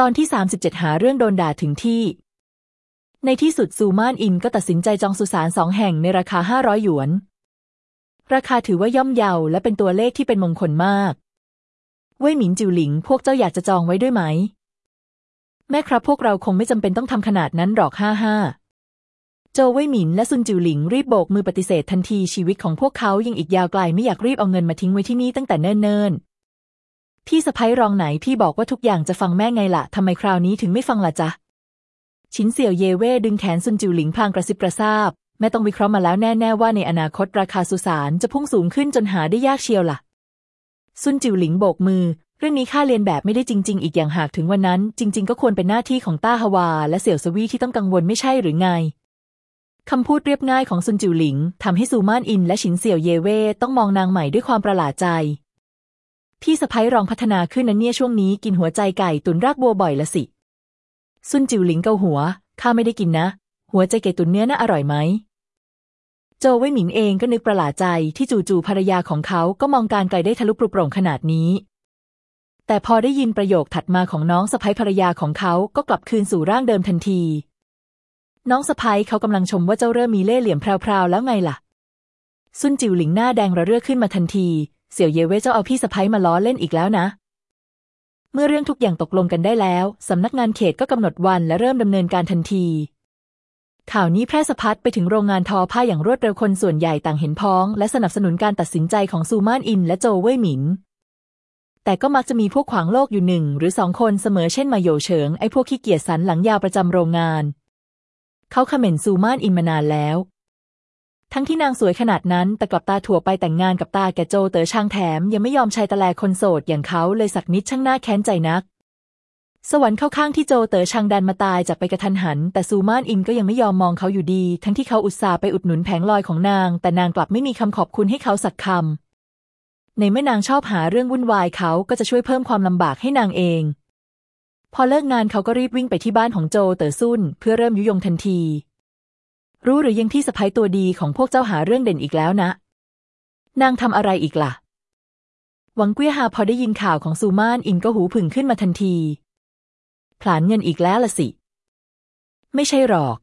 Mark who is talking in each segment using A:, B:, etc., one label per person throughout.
A: ตอนที่ 37 หาเรื่องโดนด่าถึงที่ ในที่สุดซูมานอินก็ตัดสินใจจองสุสานสองแห่งในราคา 500 หยวน ราคาถือว่าย่อมเยาและเป็นตัวเลขที่เป็นมงคลมาก เว่ยหมินจิวหลิง พวกเจ้าอยากจะจองไว้ด้วยไหม แม่ครับพวกเราคงไม่จำเป็นต้องทำขนาดนั้นหรอกห้าห้าโจเว่ยหมินและซุนจิวหลิงรีบโบกมือปฏิเสธทันทีชีวิตของพวกเขายังอีกยาวไกลไม่อยากรีบเอาเงินมาทิ้งไว้ที่นี่ตั้งแต่เนิ่นๆ พี่สะพ้ยรองไหนพี่บอกว่าทุกอย่างจะฟังแม่ไงละ่ะทำไมคราวนี้ถึงไม่ฟังล่ะจ๊ะชินเสี่ยวเย่เว่ดึงแขนซุนจิวหลิงพลางกระซิบกระซาบ แม่ต้องวิเคราะห์มาแล้วแน่ๆว่าในอนาคตราคาสุสานจะพุ่งสูงขึ้นจนหาได้ยากเชียวล่ะซุนจิวหลิงโบกมือ เรื่องนี้ข้าเรียนแบบไม่ได้จริง ๆ อีกอย่างหากถึงวันนั้น จริง ๆ ก็ควรเป็นหน้าที่ของต้าฮวา และเสี่ยวสวีที่ต้องกังวลไม่ใช่หรือไงคำพูดเรียบง่ายของซุนจิวหลิงทำให้ซูมานอินและฉินเสี่ยวเยเว่ต้องมองนางใหม่ด้วยความประหลาดใจ พี่สะพ้ยรองพัฒนาขึ้นนะเนี่ยช่วงนี้กินหัวใจไก่ตุนรากบัวบ่อยละสิ ซุนจิวหลิงเกาหัว ข้าไม่ได้กินนะ หัวใจไก่ตุนเนื้อน่าอร่อยไหม โจวไว้หมิงเองก็นึกประหลาดใจที่จู่ๆภรรยาของเขาก็มองการไกลได้ทะลุปรุโปร่งขนาดนี้ แต่พอได้ยินประโยคถัดมาของน้องสะพ้ยภรรยาของเขาก็กลับคืนสู่ร่างเดิมทันที น้องสะพ้ยเขากำลังชมว่าเจ้าเริ่มมีเล่ห์เหลี่ยมแพรวๆแล้วไงล่ะ ซุนจิวหลิงหน้าแดงระเรื่อขึ้นมาทันที เสี่ยวเย่เว่เจ้าเอาพี่สะพ้ยมาล้อเล่นอีกแล้วนะ เมื่อเรื่องทุกอย่างตกลงกันได้แล้ว สำนักงานเขตก็กำหนดวันและเริ่มดำเนินการทันที ข่าวนี้แพร่สะพัดไปถึงโรงงานทอผ้าอย่างรวดเร็วคนส่วนใหญ่ต่างเห็นพ้อง และสนับสนุนการตัดสินใจของซูมานอิน และโจเว่ยหมินแต่ก็มักจะมีพวกขวางโลกอยู่หนึ่งหรือสองคนเสมอเช่นมาโยเฉิงไอ้พวกขี้เกียจสันหลังยาวประจำโรงงาน เขาเขม่นซูมานอินมานานแล้ว ทั้งที่นางสวยขนาดนั้นแต่กลับตาถั่วไปแต่งงานกับตาแกโจเต๋อช่างแถม ยังไม่ยอมชายตะแลคนโสดอย่างเขาเลยสักนิดช่างหน้าแค้นใจนัก สวรรค์เข้าข้างที่โจเต๋อช่างดันมาตายจากไปกระทันหัน แต่ซูมานอินก็ยังไม่ยอมมองเขาอยู่ดี ทั้งที่เขาอุตส่าห์ไปอุดหนุนแผงลอยของนาง แต่นางกลับไม่มีคำขอบคุณให้เขาสักคำในเมื่อนางชอบหาเรื่องวุ่นวายเขาก็จะช่วยเพิ่มความลำบากให้นางเองพอเลิกงานเขาก็รีบวิ่งไปที่บ้านของโจเต๋อซุ่นเพื่อเริ่มยุยงทันที รู้หรือยังที่สะพ้ยตัวดีของพวกเจ้าหาเรื่องเด่นอีกแล้วนะ นางทำอะไรอีกละ่ะ หวังเกี้ยฮาพอได้ยินข่าวของซูมานอินก็หูผึ่งขึ้นมาทันทีผลานเงินอีกแล้วละสิ ไม่ใช่หรอก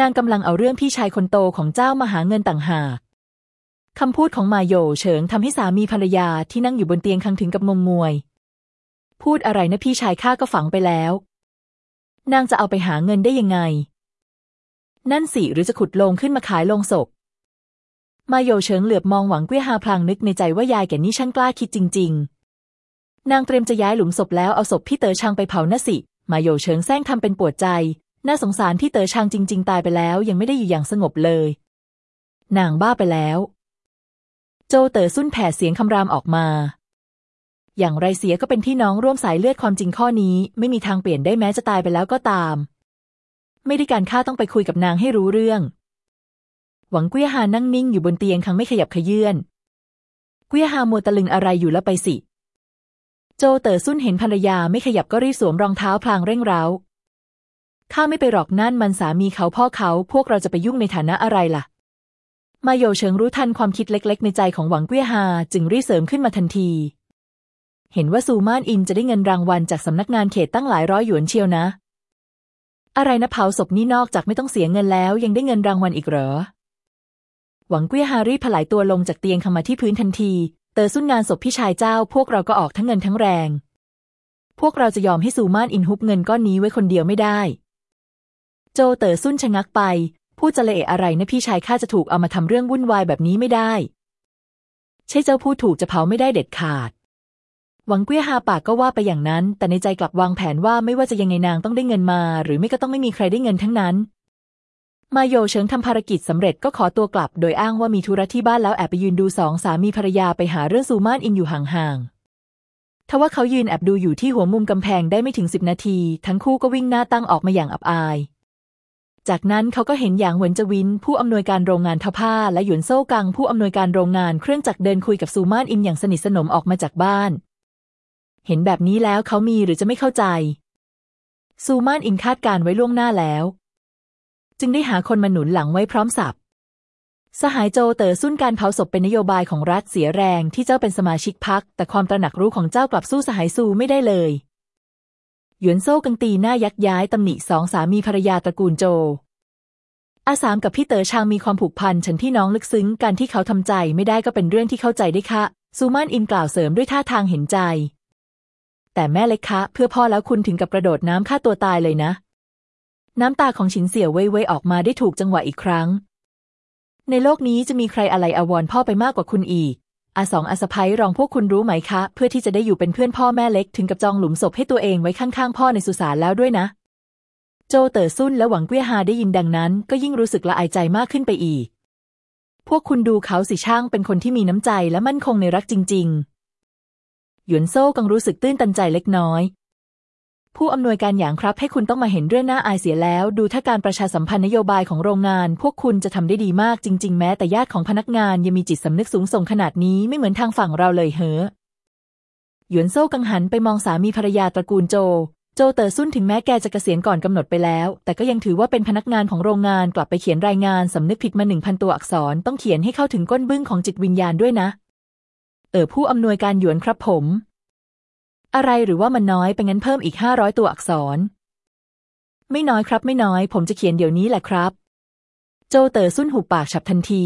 A: นางกำลังเอาเรื่องพี่ชายคนโตของเจ้ามาหาเงินต่างหากคำพูดของมาโยเฉิงทำให้สามีภรรยาที่นั่งอยู่บนเตียงคังถึงกับงงงวย พูดอะไรนะพี่ชายข้าก็ฝังไปแล้ว นางจะเอาไปหาเงินได้ยังไง นั่นสิหรือจะขุดโลงขึ้นมาขายลงศพ มาโยเฉิงเหลือบมองหวังเกี้ยฮาพลางนึกในใจว่ายายแก่นี่ช่างกล้าคิดจริง ๆ นางเตรียมจะย้ายหลุมศพแล้วเอาศพพี่เต๋อชางไปเผาน่ะสิ มาโยเฉิงแซงทำเป็นปวดใจ น่าสงสารพี่เต๋อชางจริง ๆ ตายไปแล้วยังไม่ได้อยู่อย่างสงบเลย นางบ้าไปแล้ว โจเต๋อสุ่นแผ่เสียงคำรามออกมา อย่างไรเสียก็เป็นที่น้องร่วมสายเลือดความจริงข้อนี้ ไม่มีทางเปลี่ยนได้แม้จะตายไปแล้วก็ตาม ไม่ได้การข้าต้องไปคุยกับนางให้รู้เรื่อง หวังเกี้ยฮานั่งนิ่งอยู่บนเตียงคังไม่ขยับขยื่นเกี้ยฮามัวตะลึงอะไรอยู่แล้วไปสิ โจเต๋อซุ่นเห็นภรรยาไม่ขยับก็รีบสวมรองเท้าพลางเร่งเร้าข้าไม่ไปหรอกนั่นมันสามีเขาพ่อเขาพวกเราจะไปยุ่งในฐานะอะไรล่ะ มาโยเฉิงรู้ทันความคิดเล็ก ๆ ในใจของหวังเกี้ยฮาจึงรีบเสริมขึ้นมาทันที เห็นว่าซูมานอินจะได้เงินรางวัลจากสำนักงานเขตตั้งหลายร้อยหยวนเชียวนะ อะไรนะเผาศพนี่นอกจากไม่ต้องเสียเงินแล้ว ยังได้เงินรางวัลอีกเหรอ หวังเกี้ยฮารี่ผลายตัวลงจากเตียงคำมาที่พื้นทันที เตอสุ่นงานศพพี่ชายเจ้า พวกเราก็ออกทั้งเงินทั้งแรง พวกเราจะยอมให้ซูมานอินฮุบเงินก้อนนี้ไว้คนเดียวไม่ได้ โจเตอสุ่นชะงักไป พูดจะเลอะอะไรนะพี่ชายข้าจะถูกเอามาทำเรื่องวุ่นวายแบบนี้ไม่ได้ ใช่เจ้าพูดถูกจะเผาไม่ได้เด็ดขาด หวังเกี้ยฮาปากก็ว่าไปอย่างนั้น แต่ในใจกลับวางแผนว่าไม่ว่าจะยังไงนางต้องได้เงินมา หรือไม่ก็ต้องไม่มีใครได้เงินทั้งนั้น มาโยเฉิงทำภารกิจสำเร็จก็ขอตัวกลับ โดยอ้างว่ามีธุระที่บ้านแล้วแอบไปยืนดูสองสามีภรรยาไปหาเรื่องซูมานอินอยู่ห่างๆทว่าเขายืนแอบดูอยู่ที่หัวมุมกำแพงได้ไม่ถึงสิบนาที ทั้งคู่ก็วิ่งหน้าตั้งออกมาอย่างอับอาย จากนั้นเขาก็เห็นอย่างเหวินจวิน ผู้อำนวยการโรงงานทผ้าและหยวนโซ่กังผู้อำนวยการโรงงานเครื่องจักรเดินคุยกับซูมานอินอย่างสนิทสนมออกมาจากบ้าน เห็นแบบนี้แล้วเขามีหรือจะไม่เข้าใจ ซูมานอินคาดการไว้ล่วงหน้าแล้ว จึงได้หาคนมาหนุนหลังไว้พร้อมสับสหายโจเต๋อสุ่นการเผาศพเป็นนโยบายของรัฐเสียแรงที่เจ้าเป็นสมาชิกพักแต่ความตระหนักรู้ของเจ้ากลับสู้สหายซูไม่ได้เลยหยวนโซ่กังตีหน้ายักย้ายตำหนิสองสามีภรรยาตระกูลโจ อาสามกับพี่เต๋อชางมีความผูกพันฉันพี่น้องลึกซึ้งการที่เขาทำใจไม่ได้ก็เป็นเรื่องที่เข้าใจได้ค่ะซูมานอินกล่าวเสริมด้วยท่าทางเห็นใจ แต่แม่เล็กคะ เพื่อพ่อแล้วคุณถึงกับกระโดดน้ำฆ่าตัวตายเลยนะ น้ำตาของฉินเสี่ยวเว่ยเว่ยออกมาได้ถูกจังหวะอีกครั้ง ในโลกนี้จะมีใครอะไรอาวรพ่อไปมากกว่าคุณอีกอาสองอาสะพ้ยรองพวกคุณรู้ไหมคะ เพื่อที่จะได้อยู่เป็นเพื่อนพ่อแม่เล็กถึงกับจองหลุมศพให้ตัวเองไว้ข้างๆ พ่อในสุสานแล้วด้วยนะ โจเต๋อซุ่นและหวังเกี้ยฮาได้ยินดังนั้น ก็ยิ่งรู้สึกละอายใจมากขึ้นไปอีก พวกคุณดูเขาสิช่างเป็นคนที่มีน้ำใจและมั่นคงในรักจริง ๆ หยวนโซ่กังรู้สึกตื้นตันใจเล็กน้อย ผู้อำนวยการอย่างครับให้คุณต้องมาเห็นเรื่องน่าอายเสียแล้ว ดูถ้าการประชาสัมพันธ์นโยบายของโรงงาน พวกคุณจะทำได้ดีมากจริง ๆ แม้แต่ญาติของพนักงานยังมีจิตสำนึกสูงส่งขนาดนี้ไม่เหมือนทางฝั่งเราเลยเหอหยวนโซ่กังหันไปมองสามีภรรยาตระกูลโจ โจเตอร์ซุ่นถึงแม้แกจะเกษียณก่อนกำหนดไปแล้ว แต่ก็ยังถือว่าเป็นพนักงานของโรงงานกลับไปเขียนรายงานสำนึกผิดมาหนึ่งพันตัวอักษรต้องเขียนให้เข้าถึงก้นบึ้งของจิตวิญญาณด้วยนะ เออผู้อำนวยการหยวนครับผม อะไรหรือว่ามันน้อยไปงั้นเพิ่มอีกห้าร้อยตัวอักษร ไม่น้อยครับ ไม่น้อย ผมจะเขียนเดี๋ยวนี้แหละครับ โจเต๋อซุ่นหุบปากฉับทันที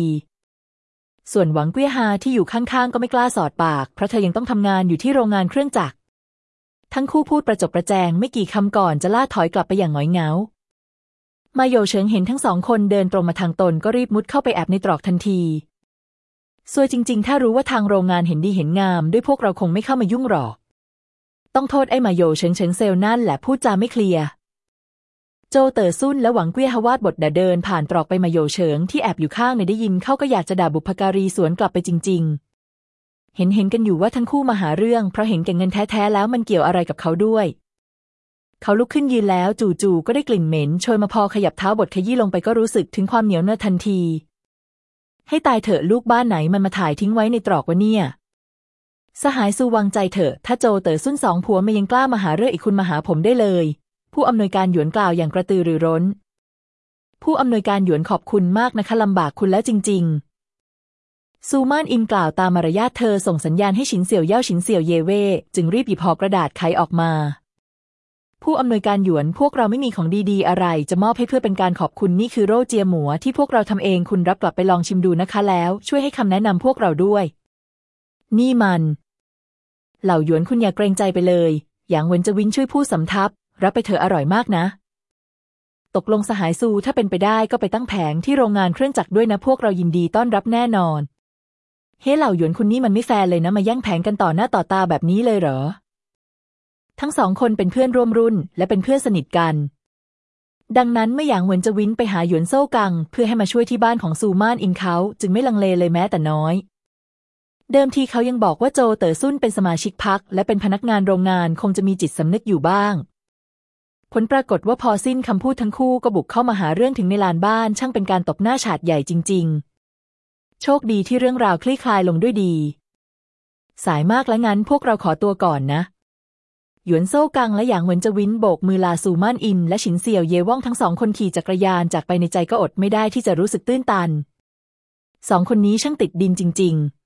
A: ส่วนหวังเกี้ยฮาที่อยู่ข้างๆ ก็ไม่กล้าสอดปาก เพราะเธอยังต้องทำงานอยู่ที่โรงงานเครื่องจักรทั้งคู่พูดประจบประแจงไม่กี่คำก่อนจะล่าถอยกลับไปอย่างหงอยเหงา มาโยเฉิงเห็นทั้งสองคนเดินตรงมาทางตนก็รีบมุดเข้าไปแอบในตรอกทันที ซวยจริง ๆ ถ้ารู้ว่าทางโรงงานเห็นดีเห็นงาม ด้วยพวกเราคงไม่เข้ามายุ่งหรอก ต้องโทษไอ้มาโยเฉิงเฉิงเซลนั่นแหละพูดจาไม่เคลียร์ โจเต๋อซุ่นและหวังเกี้ยฮวาดบทดาเดิน ผ่านตรอกไปมาโยเฉิงที่แอบอยู่ข้างในได้ยินเขาก็อยากจะด่าบุพการีสวนกลับไปจริง ๆ เห็นเห็นกันอยู่ว่าทั้งคู่มาหาเรื่อง เพราะเห็นแก่เงินแท้ๆแล้วมันเกี่ยวอะไรกับเขาด้วย เขาลุกขึ้นยืนแล้ว จู่ๆก็ได้กลิ่นเหม็นโชยมาพอขยับเท้าบทขยี้ลงไปก็รู้สึกถึงความเหนียวเนื้อทันที ให้ตายเถอะลูกบ้านไหนมันมาถ่ายทิ้งไว้ในตรอกวะเนี่ย สหายสูวางใจเถอะ ถ้าโจเต๋อซุ่นสองผัวไม่ยังกล้ามาหาเรื่องอีกคุณมาหาผมได้เลย ผู้อำนวยการหยวนกล่าวอย่างกระตือรือร้น ผู้อำนวยการหยวนขอบคุณมากนะคะลำบากคุณแล้วจริง ๆ ซูมานอินกล่าวตามมารยาทเธอส่งสัญญาณให้ฉินเสี่ยวเย่าฉินเสี่ยวเยเว่จึงรีบหยิบห่อกระดาษไขออกมา ผู้อำนวยการหยวนพวกเราไม่มีของดีๆ อะไร จะมอบให้เพื่อเป็นการขอบคุณนี่คือโรเจียหมัวที่พวกเราทำเองคุณรับกลับไปลองชิมดูนะคะแล้ว ช่วยให้คำแนะนำพวกเราด้วย นี่มัน เหล่าหยวนคุณอย่าเกรงใจไปเลย อย่างเวนจะวินช่วยพูดสำทับ รับไปเถอะอร่อยมากนะ ตกลงสหายซูถ้าเป็นไปได้ก็ไปตั้งแผงที่โรงงานเครื่องจักรด้วยนะพวกเรายินดีต้อนรับแน่นอน เฮ้เหล่าหยวนคุณนี่มันไม่แฟร์เลยนะมาแย่งแผงกันต่อหน้าต่อตาแบบนี้เลยเหรอ ทั้งสองคนเป็นเพื่อนร่วมรุ่น และเป็นเพื่อนสนิทกัน ดังนั้นเมื่อหยางเหวินจะวินไปหาหยวนโซ่กัง เพื่อให้มาช่วยที่บ้านของซูมานอินเขาจึงไม่ลังเลเลยแม้แต่น้อย เดิมทีเขายังบอกว่าโจเต๋อซุ่นเป็นสมาชิกพักและเป็นพนักงานโรงงานคงจะมีจิตสำนึกอยู่บ้าง ผลปรากฏว่าพอสิ้นคำพูดทั้งคู่ก็บุกเข้ามาหาเรื่องถึงในลานบ้าน ช่างเป็นการตบหน้าฉาดใหญ่จริง ๆ โชคดีที่เรื่องราวคลี่คลายลงด้วยดี สายมากแล้วงั้นพวกเราขอตัวก่อนนะ หยวนโซ่กังและหยางเหวินจะวินโบกมือลาสู่ม่านอิน และฉินเสี่ยวเยว่องทั้งสองคนขี่จักรยานจากไปในใจก็อดไม่ได้ที่จะรู้สึกตื้นตัน สองคนนี้ช่างติดดินจริง ๆ